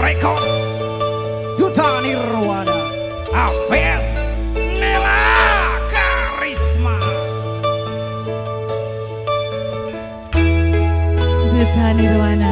Record Yuta Nirwana Aves Nela Karisma. Yuta Nirwana